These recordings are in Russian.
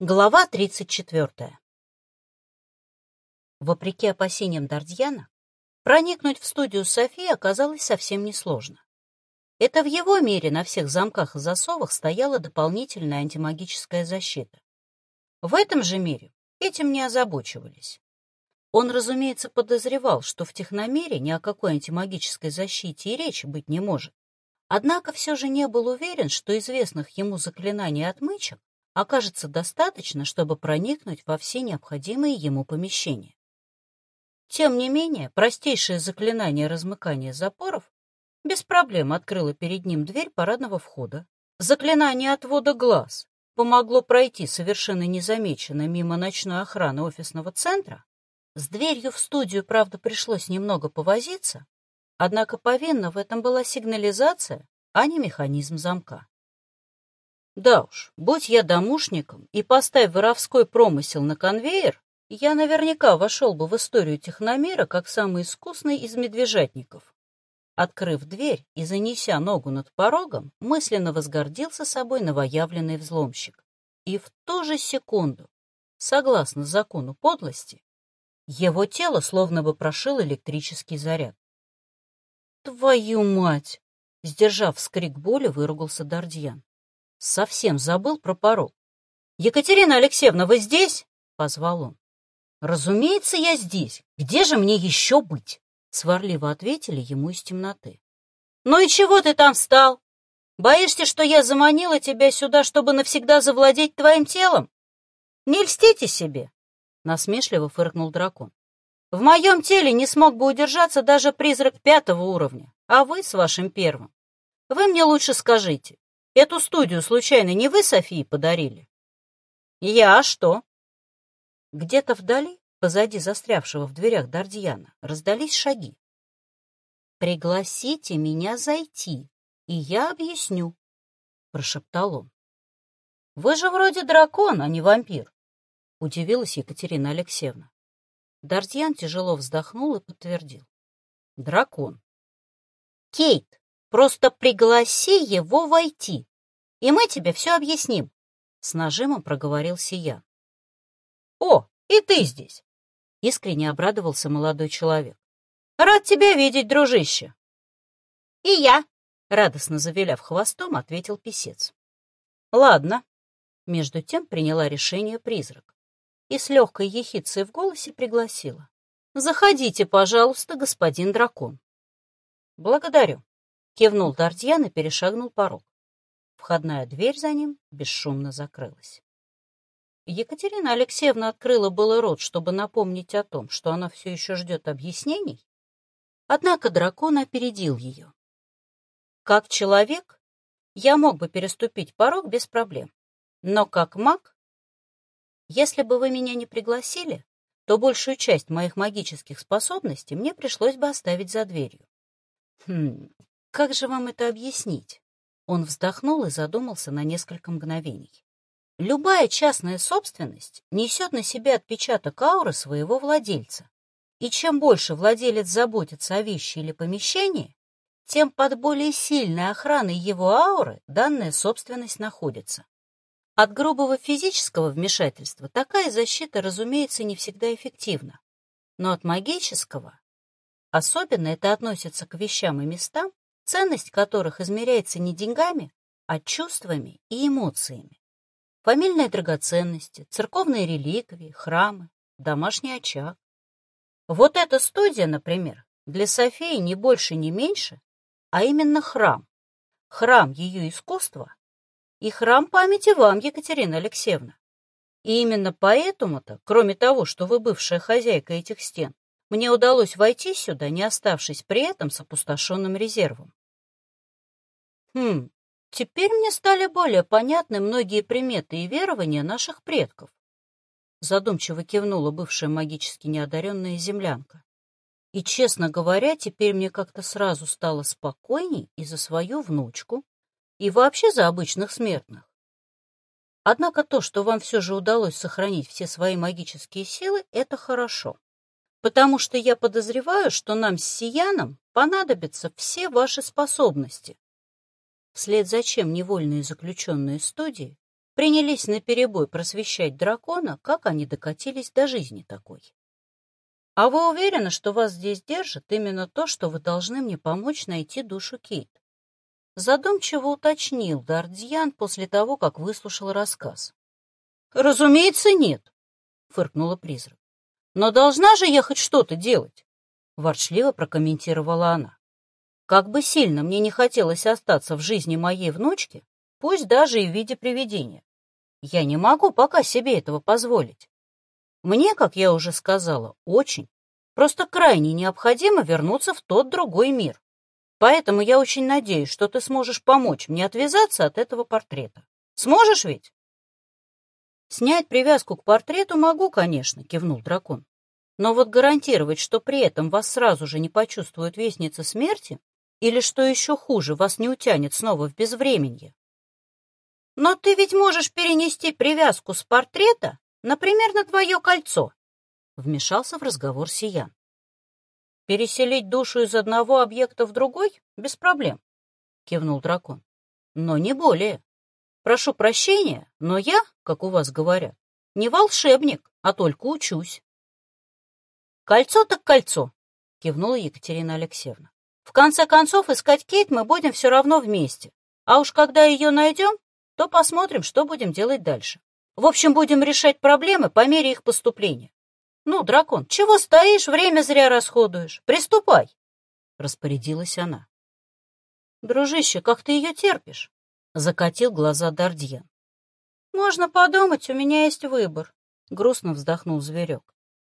Глава 34. Вопреки опасениям Дардьяна, проникнуть в студию Софии оказалось совсем несложно. Это в его мире на всех замках и засовах стояла дополнительная антимагическая защита. В этом же мире этим не озабочивались. Он, разумеется, подозревал, что в техномире ни о какой антимагической защите и речи быть не может. Однако все же не был уверен, что известных ему заклинаний отмычек окажется достаточно, чтобы проникнуть во все необходимые ему помещения. Тем не менее, простейшее заклинание размыкания запоров без проблем открыло перед ним дверь парадного входа. Заклинание отвода глаз помогло пройти совершенно незамеченно мимо ночной охраны офисного центра. С дверью в студию, правда, пришлось немного повозиться, однако повинна в этом была сигнализация, а не механизм замка. Да уж, будь я домушником и поставь воровской промысел на конвейер, я наверняка вошел бы в историю техномера как самый искусный из медвежатников. Открыв дверь и занеся ногу над порогом, мысленно возгордился собой новоявленный взломщик. И в ту же секунду, согласно закону подлости, его тело словно бы прошил электрический заряд. «Твою мать!» — сдержав вскрик боли, выругался Дардьян. Совсем забыл про порог. «Екатерина Алексеевна, вы здесь?» — позвал он. «Разумеется, я здесь. Где же мне еще быть?» — сварливо ответили ему из темноты. «Ну и чего ты там встал? Боишься, что я заманила тебя сюда, чтобы навсегда завладеть твоим телом? Не льстите себе!» — насмешливо фыркнул дракон. «В моем теле не смог бы удержаться даже призрак пятого уровня, а вы с вашим первым. Вы мне лучше скажите, Эту студию, случайно, не вы Софии подарили? Я, а что? Где-то вдали, позади застрявшего в дверях Дардьяна, раздались шаги. «Пригласите меня зайти, и я объясню», — прошептал он. «Вы же вроде дракон, а не вампир», — удивилась Екатерина Алексеевна. Дардьян тяжело вздохнул и подтвердил. «Дракон». «Кейт, просто пригласи его войти», и мы тебе все объясним», — с нажимом проговорил Сия. «О, и ты здесь!» — искренне обрадовался молодой человек. «Рад тебя видеть, дружище!» «И я!» — радостно завиляв хвостом, ответил писец. «Ладно», — между тем приняла решение призрак и с легкой ехицей в голосе пригласила. «Заходите, пожалуйста, господин дракон». «Благодарю», — кивнул Дардьян и перешагнул порог. Входная дверь за ним бесшумно закрылась. Екатерина Алексеевна открыла было рот, чтобы напомнить о том, что она все еще ждет объяснений, однако дракон опередил ее. Как человек я мог бы переступить порог без проблем, но как маг, если бы вы меня не пригласили, то большую часть моих магических способностей мне пришлось бы оставить за дверью. Хм, как же вам это объяснить? Он вздохнул и задумался на несколько мгновений. Любая частная собственность несет на себе отпечаток ауры своего владельца. И чем больше владелец заботится о вещи или помещении, тем под более сильной охраной его ауры данная собственность находится. От грубого физического вмешательства такая защита, разумеется, не всегда эффективна. Но от магического, особенно это относится к вещам и местам, ценность которых измеряется не деньгами, а чувствами и эмоциями. Фамильные драгоценности, церковные реликвии, храмы, домашний очаг. Вот эта студия, например, для Софии не больше, не меньше, а именно храм. Храм ее искусства и храм памяти вам, Екатерина Алексеевна. И именно поэтому-то, кроме того, что вы бывшая хозяйка этих стен, мне удалось войти сюда, не оставшись при этом с опустошенным резервом. Хм, теперь мне стали более понятны многие приметы и верования наших предков. Задумчиво кивнула бывшая магически неодаренная землянка. И, честно говоря, теперь мне как-то сразу стало спокойней и за свою внучку, и вообще за обычных смертных. Однако то, что вам все же удалось сохранить все свои магические силы, это хорошо. Потому что я подозреваю, что нам с Сияном понадобятся все ваши способности, вслед за чем невольные заключенные студии принялись наперебой просвещать дракона, как они докатились до жизни такой. «А вы уверены, что вас здесь держит именно то, что вы должны мне помочь найти душу Кейт?» Задумчиво уточнил Дардьян после того, как выслушал рассказ. «Разумеется, нет», — фыркнула призрак. «Но должна же я хоть что-то делать», — ворчливо прокомментировала она. «Как бы сильно мне не хотелось остаться в жизни моей внучки, пусть даже и в виде привидения, я не могу пока себе этого позволить. Мне, как я уже сказала, очень, просто крайне необходимо вернуться в тот другой мир. Поэтому я очень надеюсь, что ты сможешь помочь мне отвязаться от этого портрета. Сможешь ведь? Снять привязку к портрету могу, конечно, кивнул дракон. Но вот гарантировать, что при этом вас сразу же не почувствует вестница смерти, или, что еще хуже, вас не утянет снова в безвременье, но ты ведь можешь перенести привязку с портрета, например, на твое кольцо. Вмешался в разговор Сиян. Переселить душу из одного объекта в другой без проблем, кивнул дракон. Но не более. Прошу прощения, но я, как у вас говорят, не волшебник, а только учусь. Кольцо так кольцо, кивнула Екатерина Алексеевна. В конце концов, искать Кейт мы будем все равно вместе. А уж когда ее найдем, то посмотрим, что будем делать дальше. В общем, будем решать проблемы по мере их поступления. Ну, дракон, чего стоишь, время зря расходуешь? Приступай!» Распорядилась она. «Дружище, как ты ее терпишь?» Закатил глаза Дардьян. «Можно подумать, у меня есть выбор», — грустно вздохнул зверек.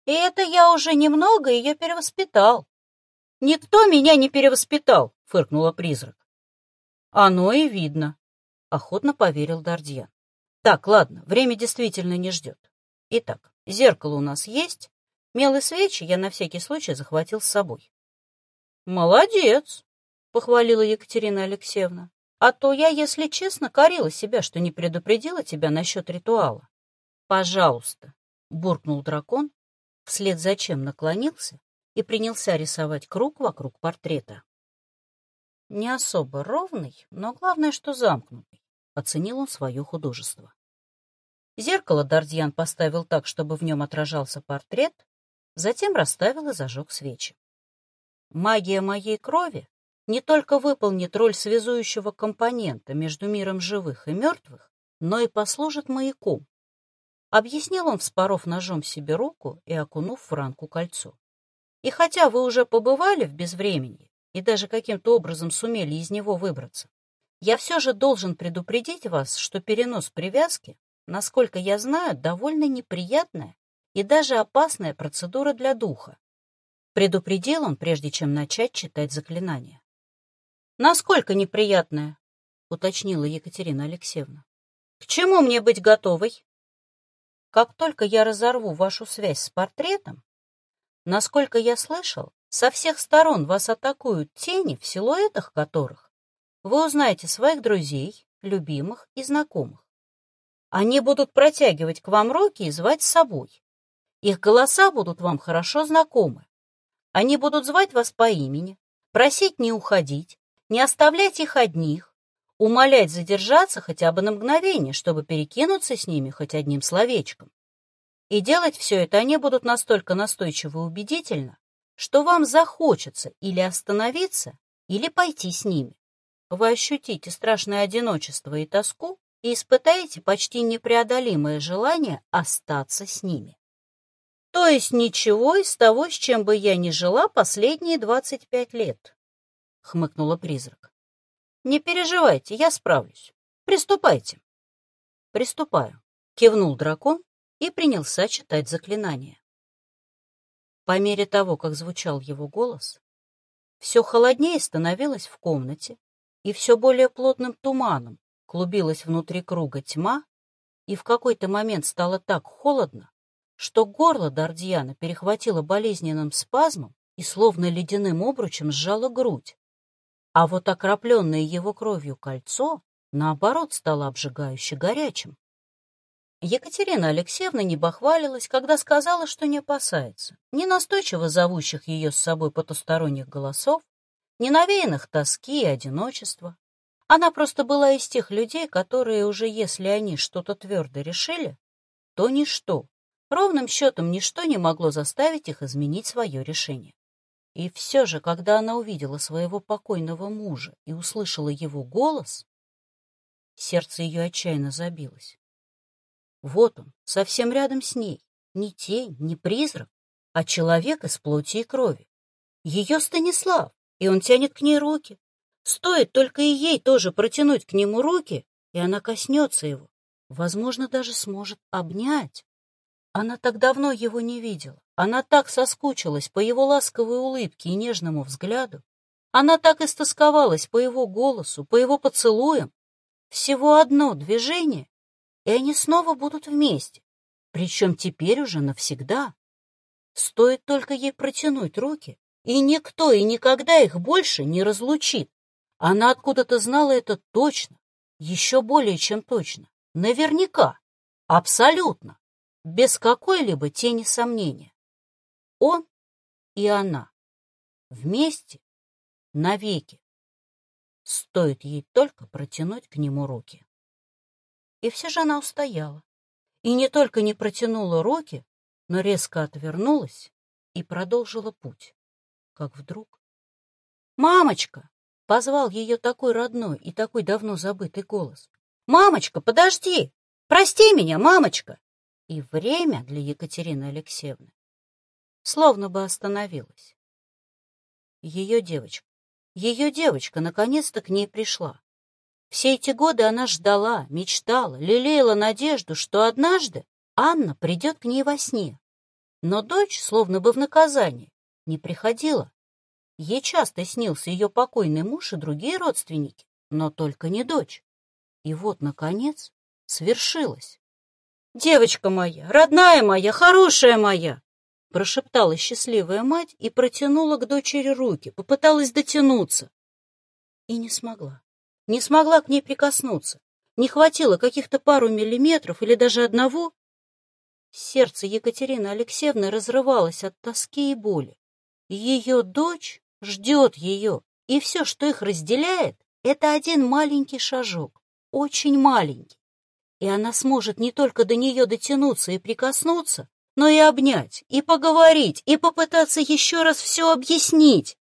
«И это я уже немного ее перевоспитал». «Никто меня не перевоспитал», — фыркнула призрак. «Оно и видно», охотно поверил Дардьян. Так, ладно, время действительно не ждет. Итак, зеркало у нас есть. Мел и свечи я на всякий случай захватил с собой. Молодец, похвалила Екатерина Алексеевна. А то я, если честно, корила себя, что не предупредила тебя насчет ритуала. Пожалуйста, буркнул дракон, вслед за чем наклонился и принялся рисовать круг вокруг портрета. Не особо ровный, но главное, что замкнутый. Оценил он свое художество. Зеркало Дардьян поставил так, чтобы в нем отражался портрет, затем расставил и зажег свечи. Магия моей крови не только выполнит роль связующего компонента между миром живых и мертвых, но и послужит маяком. Объяснил он, вспоров ножом себе руку и окунув в ранку кольцо. И хотя вы уже побывали в безвременье и даже каким-то образом сумели из него выбраться, я все же должен предупредить вас, что перенос привязки, насколько я знаю, довольно неприятная и даже опасная процедура для духа. Предупредил он, прежде чем начать читать заклинание. «Насколько неприятная?» — уточнила Екатерина Алексеевна. «К чему мне быть готовой?» «Как только я разорву вашу связь с портретом, насколько я слышал, со всех сторон вас атакуют тени, в силуэтах которых вы узнаете своих друзей, любимых и знакомых. Они будут протягивать к вам руки и звать с собой. Их голоса будут вам хорошо знакомы. Они будут звать вас по имени, просить не уходить, не оставлять их одних, умолять задержаться хотя бы на мгновение, чтобы перекинуться с ними хоть одним словечком. И делать все это они будут настолько настойчиво и убедительно, что вам захочется или остановиться, или пойти с ними вы ощутите страшное одиночество и тоску и испытаете почти непреодолимое желание остаться с ними. То есть ничего из того, с чем бы я не жила последние двадцать пять лет, — хмыкнула призрак. Не переживайте, я справлюсь. Приступайте. Приступаю, — кивнул дракон и принялся читать заклинание. По мере того, как звучал его голос, все холоднее становилось в комнате, и все более плотным туманом клубилась внутри круга тьма, и в какой-то момент стало так холодно, что горло Дардьяна перехватило болезненным спазмом и словно ледяным обручем сжало грудь. А вот окропленное его кровью кольцо, наоборот, стало обжигающе горячим. Екатерина Алексеевна не бахвалилась, когда сказала, что не опасается, ни настойчиво зовущих ее с собой потусторонних голосов, не навеянных тоски и одиночества, Она просто была из тех людей, которые уже, если они что-то твердо решили, то ничто, ровным счетом ничто не могло заставить их изменить свое решение. И все же, когда она увидела своего покойного мужа и услышала его голос, сердце ее отчаянно забилось. Вот он, совсем рядом с ней, ни тень, ни призрак, а человек из плоти и крови. Ее Станислав, и он тянет к ней руки. Стоит только и ей тоже протянуть к нему руки, и она коснется его, возможно, даже сможет обнять. Она так давно его не видела, она так соскучилась по его ласковой улыбке и нежному взгляду, она так истосковалась по его голосу, по его поцелуям. Всего одно движение, и они снова будут вместе, причем теперь уже навсегда. Стоит только ей протянуть руки, и никто и никогда их больше не разлучит. Она откуда-то знала это точно, еще более чем точно, наверняка, абсолютно, без какой-либо тени сомнения. Он и она вместе навеки. Стоит ей только протянуть к нему руки. И все же она устояла. И не только не протянула руки, но резко отвернулась и продолжила путь. Как вдруг... «Мамочка!» — позвал ее такой родной и такой давно забытый голос. «Мамочка, подожди! Прости меня, мамочка!» И время для Екатерины Алексеевны словно бы остановилось. Ее девочка, ее девочка наконец-то к ней пришла. Все эти годы она ждала, мечтала, лелеяла надежду, что однажды Анна придет к ней во сне. Но дочь, словно бы в наказание, не приходила. Ей часто снился ее покойный муж и другие родственники, но только не дочь. И вот, наконец, свершилось. «Девочка моя, родная моя, хорошая моя!» прошептала счастливая мать и протянула к дочери руки, попыталась дотянуться. И не смогла не смогла к ней прикоснуться. Не хватило каких-то пару миллиметров или даже одного. Сердце Екатерины Алексеевны разрывалось от тоски и боли. Ее дочь ждет ее, и все, что их разделяет, это один маленький шажок, очень маленький. И она сможет не только до нее дотянуться и прикоснуться, но и обнять, и поговорить, и попытаться еще раз все объяснить.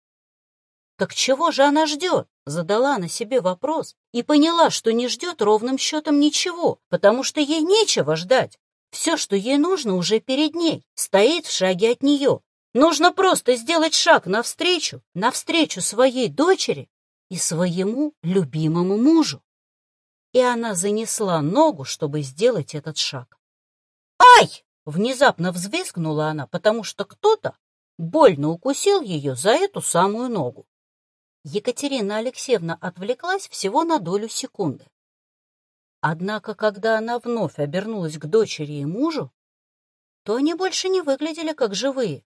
Так чего же она ждет? Задала на себе вопрос и поняла, что не ждет ровным счетом ничего, потому что ей нечего ждать. Все, что ей нужно, уже перед ней, стоит в шаге от нее. Нужно просто сделать шаг навстречу, навстречу своей дочери и своему любимому мужу. И она занесла ногу, чтобы сделать этот шаг. «Ай!» — внезапно взвизгнула она, потому что кто-то больно укусил ее за эту самую ногу. Екатерина Алексеевна отвлеклась всего на долю секунды. Однако, когда она вновь обернулась к дочери и мужу, то они больше не выглядели как живые,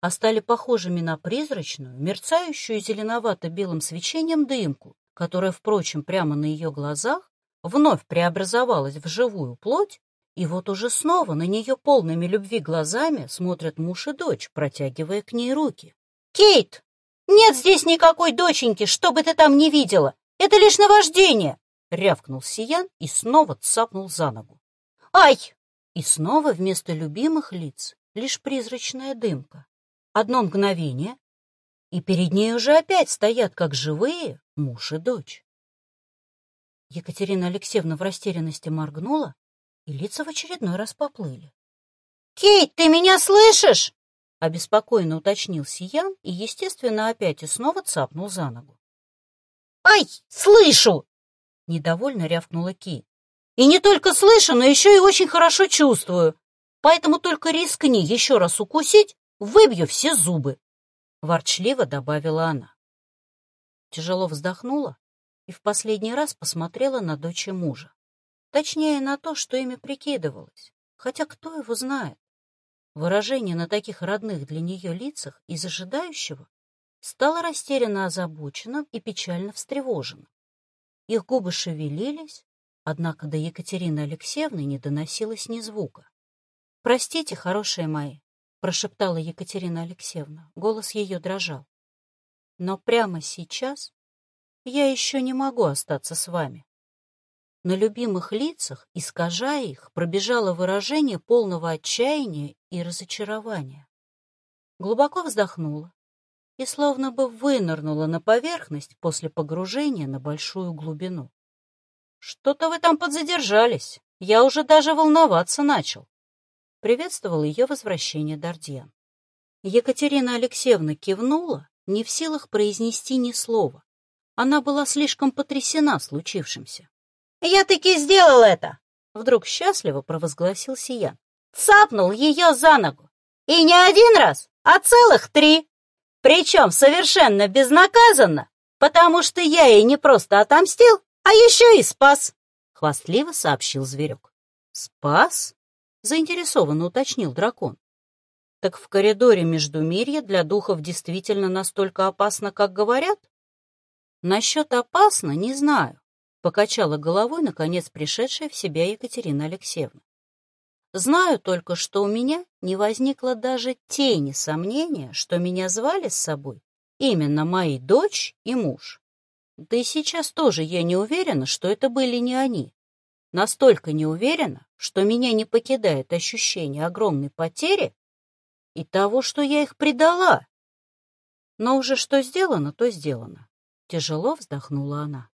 а стали похожими на призрачную, мерцающую зеленовато-белым свечением дымку, которая, впрочем, прямо на ее глазах вновь преобразовалась в живую плоть, и вот уже снова на нее полными любви глазами смотрят муж и дочь, протягивая к ней руки. «Кейт!» «Нет здесь никакой доченьки, что бы ты там не видела! Это лишь наваждение!» — рявкнул Сиян и снова цапнул за ногу. «Ай!» И снова вместо любимых лиц лишь призрачная дымка. Одно мгновение, и перед ней уже опять стоят, как живые, муж и дочь. Екатерина Алексеевна в растерянности моргнула, и лица в очередной раз поплыли. «Кейт, ты меня слышишь?» Обеспокоенно уточнил Сиян и, естественно, опять и снова цапнул за ногу. «Ай, слышу!» — недовольно рявкнула Ки. «И не только слышу, но еще и очень хорошо чувствую. Поэтому только рискни еще раз укусить, выбью все зубы!» — ворчливо добавила она. Тяжело вздохнула и в последний раз посмотрела на дочь мужа. Точнее, на то, что ими прикидывалось. Хотя кто его знает? Выражение на таких родных для нее лицах из ожидающего стало растерянно озабоченным и печально встревоженным. Их губы шевелились, однако до Екатерины Алексеевны не доносилось ни звука. «Простите, хорошие мои», — прошептала Екатерина Алексеевна. Голос ее дрожал. «Но прямо сейчас я еще не могу остаться с вами. На любимых лицах, искажая их, пробежало выражение полного отчаяния и разочарования. Глубоко вздохнула и словно бы вынырнула на поверхность после погружения на большую глубину. «Что-то вы там подзадержались. Я уже даже волноваться начал», — приветствовал ее возвращение Дардьян. Екатерина Алексеевна кивнула, не в силах произнести ни слова. Она была слишком потрясена случившимся. «Я таки сделал это!» Вдруг счастливо провозгласил Сиян. Цапнул ее за ногу. И не один раз, а целых три. Причем совершенно безнаказанно, потому что я ей не просто отомстил, а еще и спас. Хвастливо сообщил зверек. Спас? Заинтересованно уточнил дракон. Так в коридоре между Междумирья для духов действительно настолько опасно, как говорят? Насчет опасно не знаю. Покачала головой, наконец, пришедшая в себя Екатерина Алексеевна. Знаю только, что у меня не возникло даже тени сомнения, что меня звали с собой именно мои дочь и муж. Да и сейчас тоже я не уверена, что это были не они. Настолько не уверена, что меня не покидает ощущение огромной потери и того, что я их предала. Но уже что сделано, то сделано. Тяжело вздохнула она.